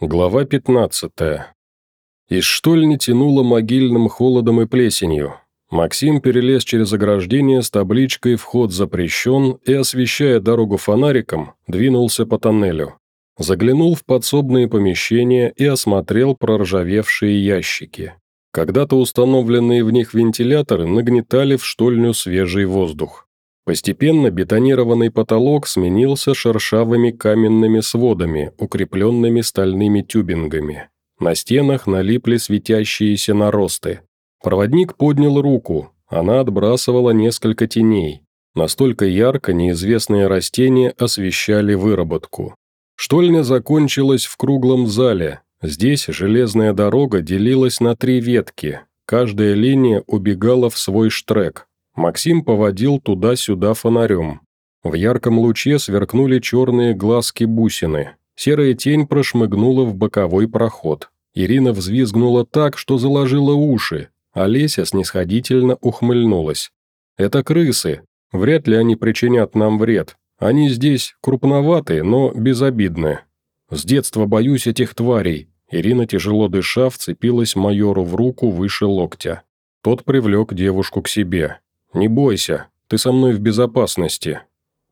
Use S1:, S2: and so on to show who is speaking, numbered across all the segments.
S1: Глава 15. Из штольни тянуло могильным холодом и плесенью. Максим перелез через ограждение с табличкой «Вход запрещен» и, освещая дорогу фонариком, двинулся по тоннелю. Заглянул в подсобные помещения и осмотрел проржавевшие ящики. Когда-то установленные в них вентиляторы нагнетали в штольню свежий воздух. Постепенно бетонированный потолок сменился шершавыми каменными сводами, укрепленными стальными тюбингами. На стенах налипли светящиеся наросты. Проводник поднял руку, она отбрасывала несколько теней. Настолько ярко неизвестные растения освещали выработку. Штольня закончилась в круглом зале. Здесь железная дорога делилась на три ветки. Каждая линия убегала в свой штрек. Максим поводил туда-сюда фонарем. В ярком луче сверкнули черные глазки-бусины. Серая тень прошмыгнула в боковой проход. Ирина взвизгнула так, что заложила уши. Олеся снисходительно ухмыльнулась. «Это крысы. Вряд ли они причинят нам вред. Они здесь крупноватые, но безобидны. С детства боюсь этих тварей». Ирина, тяжело дыша, вцепилась майору в руку выше локтя. Тот привлек девушку к себе. «Не бойся, ты со мной в безопасности».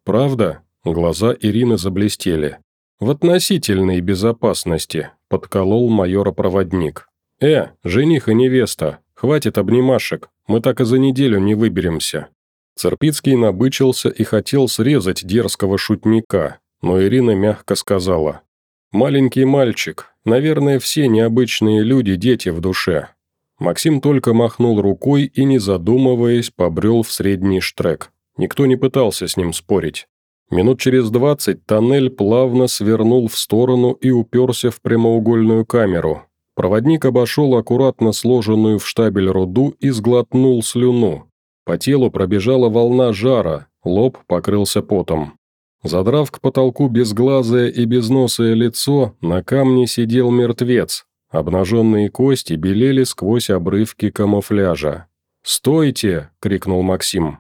S1: «Правда?» Глаза Ирины заблестели. «В относительной безопасности», – подколол майора-проводник. «Э, жених и невеста, хватит обнимашек, мы так и за неделю не выберемся». Церпицкий набычился и хотел срезать дерзкого шутника, но Ирина мягко сказала. «Маленький мальчик, наверное, все необычные люди дети в душе, Максим только махнул рукой и, не задумываясь, побрел в средний штрек. Никто не пытался с ним спорить. Минут через двадцать тоннель плавно свернул в сторону и уперся в прямоугольную камеру. Проводник обошел аккуратно сложенную в штабель руду и сглотнул слюну. По телу пробежала волна жара, лоб покрылся потом. Задрав к потолку безглазое и безносое лицо, на камне сидел мертвец, Обнаженные кости белели сквозь обрывки камуфляжа. «Стойте!» – крикнул Максим.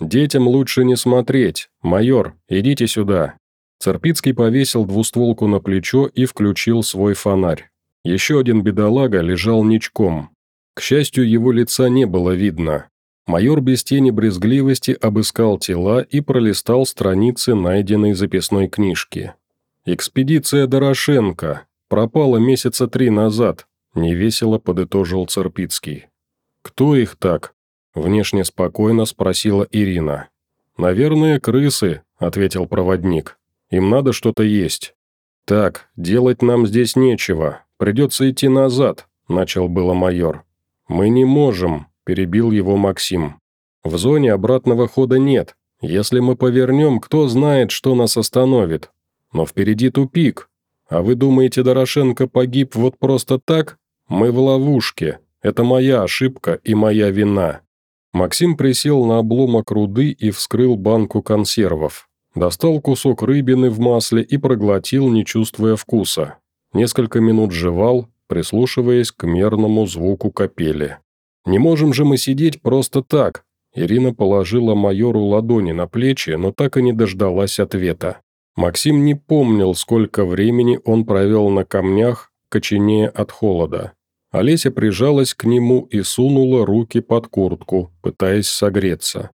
S1: «Детям лучше не смотреть. Майор, идите сюда». Церпицкий повесил двустволку на плечо и включил свой фонарь. Еще один бедолага лежал ничком. К счастью, его лица не было видно. Майор без тени брезгливости обыскал тела и пролистал страницы найденной записной книжки. «Экспедиция Дорошенко. Пропала месяца три назад», – невесело подытожил Церпицкий. «Кто их так?» – внешне спокойно спросила Ирина. «Наверное, крысы», – ответил проводник. «Им надо что-то есть». «Так, делать нам здесь нечего. Придется идти назад», – начал было майор. «Мы не можем», – перебил его Максим. «В зоне обратного хода нет. Если мы повернем, кто знает, что нас остановит. Но впереди тупик, а вы думаете, Дорошенко погиб вот просто так? Мы в ловушке. Это моя ошибка и моя вина». Максим присел на обломок руды и вскрыл банку консервов. Достал кусок рыбины в масле и проглотил, не чувствуя вкуса. Несколько минут жевал, прислушиваясь к мерному звуку капели. «Не можем же мы сидеть просто так!» Ирина положила майору ладони на плечи, но так и не дождалась ответа. Максим не помнил, сколько времени он провел на камнях, коченея от холода. Олеся прижалась к нему и сунула руки под куртку, пытаясь согреться.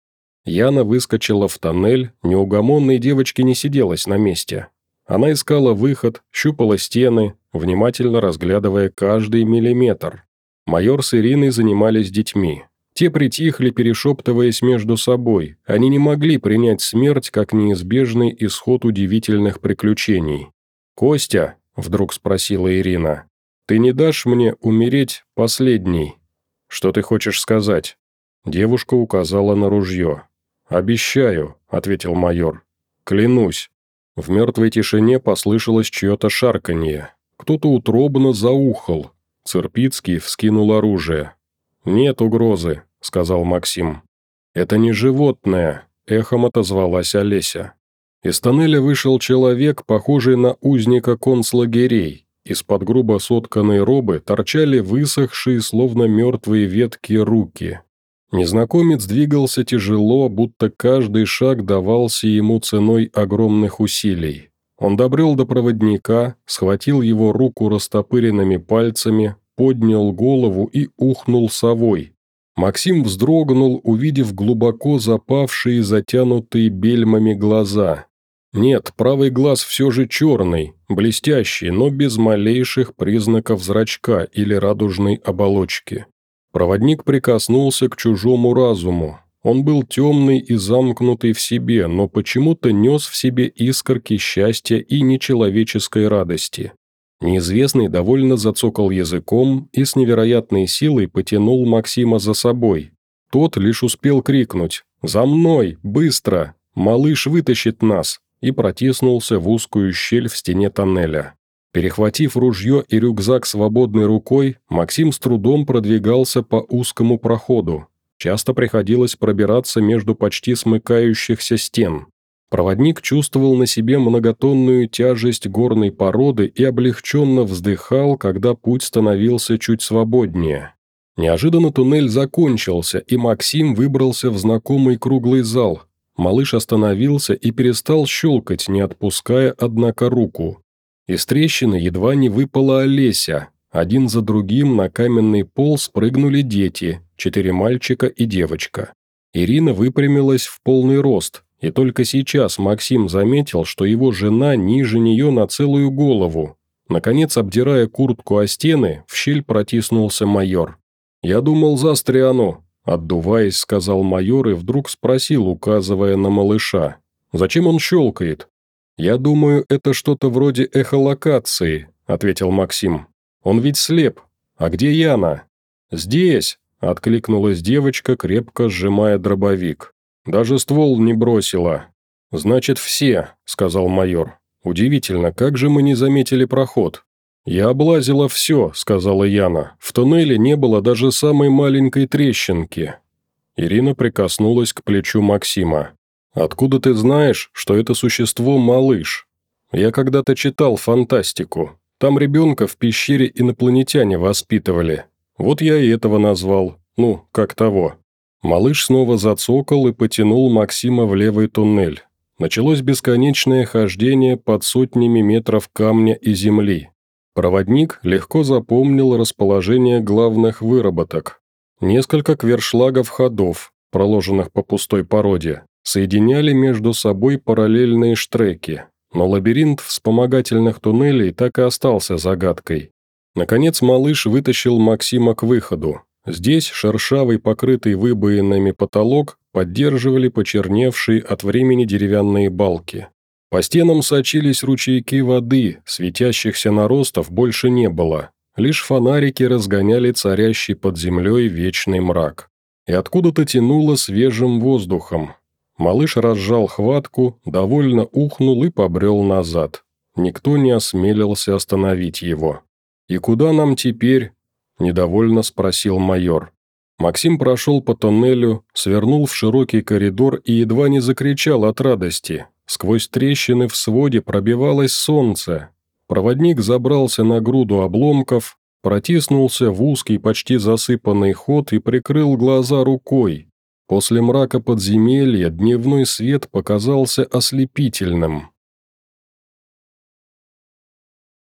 S1: Яна выскочила в тоннель, неугомонной девочке не сиделась на месте. Она искала выход, щупала стены, внимательно разглядывая каждый миллиметр. Майор с Ириной занимались детьми. Те притихли, перешептываясь между собой. Они не могли принять смерть как неизбежный исход удивительных приключений. «Костя», — вдруг спросила Ирина, — «ты не дашь мне умереть последней?» «Что ты хочешь сказать?» Девушка указала на ружье. «Обещаю», — ответил майор. «Клянусь». В мертвой тишине послышалось чье-то шарканье. Кто-то утробно заухал. Церпицкий вскинул оружие. «Нет угрозы», — сказал Максим. «Это не животное», — эхом отозвалась Олеся. Из тоннеля вышел человек, похожий на узника концлагерей. Из-под грубо сотканной робы торчали высохшие, словно мертвые ветки, руки. Незнакомец двигался тяжело, будто каждый шаг давался ему ценой огромных усилий. Он добрел до проводника, схватил его руку растопыренными пальцами, поднял голову и ухнул совой. Максим вздрогнул, увидев глубоко запавшие, затянутые бельмами глаза. Нет, правый глаз все же черный, блестящий, но без малейших признаков зрачка или радужной оболочки. Проводник прикоснулся к чужому разуму. Он был темный и замкнутый в себе, но почему-то нес в себе искорки счастья и нечеловеческой радости. Неизвестный довольно зацокал языком и с невероятной силой потянул Максима за собой. Тот лишь успел крикнуть «За мной! Быстро! Малыш вытащит нас!» и протиснулся в узкую щель в стене тоннеля. Перехватив ружье и рюкзак свободной рукой, Максим с трудом продвигался по узкому проходу. Часто приходилось пробираться между почти смыкающихся стен. Проводник чувствовал на себе многотонную тяжесть горной породы и облегченно вздыхал, когда путь становился чуть свободнее. Неожиданно туннель закончился, и Максим выбрался в знакомый круглый зал, Малыш остановился и перестал щелкать, не отпуская, однако, руку. Из трещины едва не выпала Олеся. Один за другим на каменный пол спрыгнули дети, четыре мальчика и девочка. Ирина выпрямилась в полный рост, и только сейчас Максим заметил, что его жена ниже нее на целую голову. Наконец, обдирая куртку о стены, в щель протиснулся майор. «Я думал, застряну», Отдуваясь, сказал майор и вдруг спросил, указывая на малыша. «Зачем он щелкает?» «Я думаю, это что-то вроде эхолокации», — ответил Максим. «Он ведь слеп. А где Яна?» «Здесь», — откликнулась девочка, крепко сжимая дробовик. «Даже ствол не бросила». «Значит, все», — сказал майор. «Удивительно, как же мы не заметили проход?» «Я облазила все», — сказала Яна. «В туннеле не было даже самой маленькой трещинки». Ирина прикоснулась к плечу Максима. «Откуда ты знаешь, что это существо малыш? Я когда-то читал фантастику. Там ребенка в пещере инопланетяне воспитывали. Вот я и этого назвал. Ну, как того». Малыш снова зацокал и потянул Максима в левый туннель. Началось бесконечное хождение под сотнями метров камня и земли. Проводник легко запомнил расположение главных выработок. Несколько квершлагов ходов, проложенных по пустой породе, соединяли между собой параллельные штреки, но лабиринт вспомогательных туннелей так и остался загадкой. Наконец малыш вытащил Максима к выходу. Здесь шершавый, покрытый выбоинами потолок поддерживали почерневшие от времени деревянные балки. По стенам сочились ручейки воды, светящихся наростов больше не было. Лишь фонарики разгоняли царящий под землей вечный мрак. И откуда-то тянуло свежим воздухом. Малыш разжал хватку, довольно ухнул и побрел назад. Никто не осмелился остановить его. «И куда нам теперь?» – недовольно спросил майор. Максим прошел по тоннелю, свернул в широкий коридор и едва не закричал от радости. Сквозь трещины в своде пробивалось солнце. Проводник забрался на груду обломков, протиснулся в узкий, почти засыпанный ход и прикрыл глаза рукой. После мрака подземелья дневной свет показался ослепительным.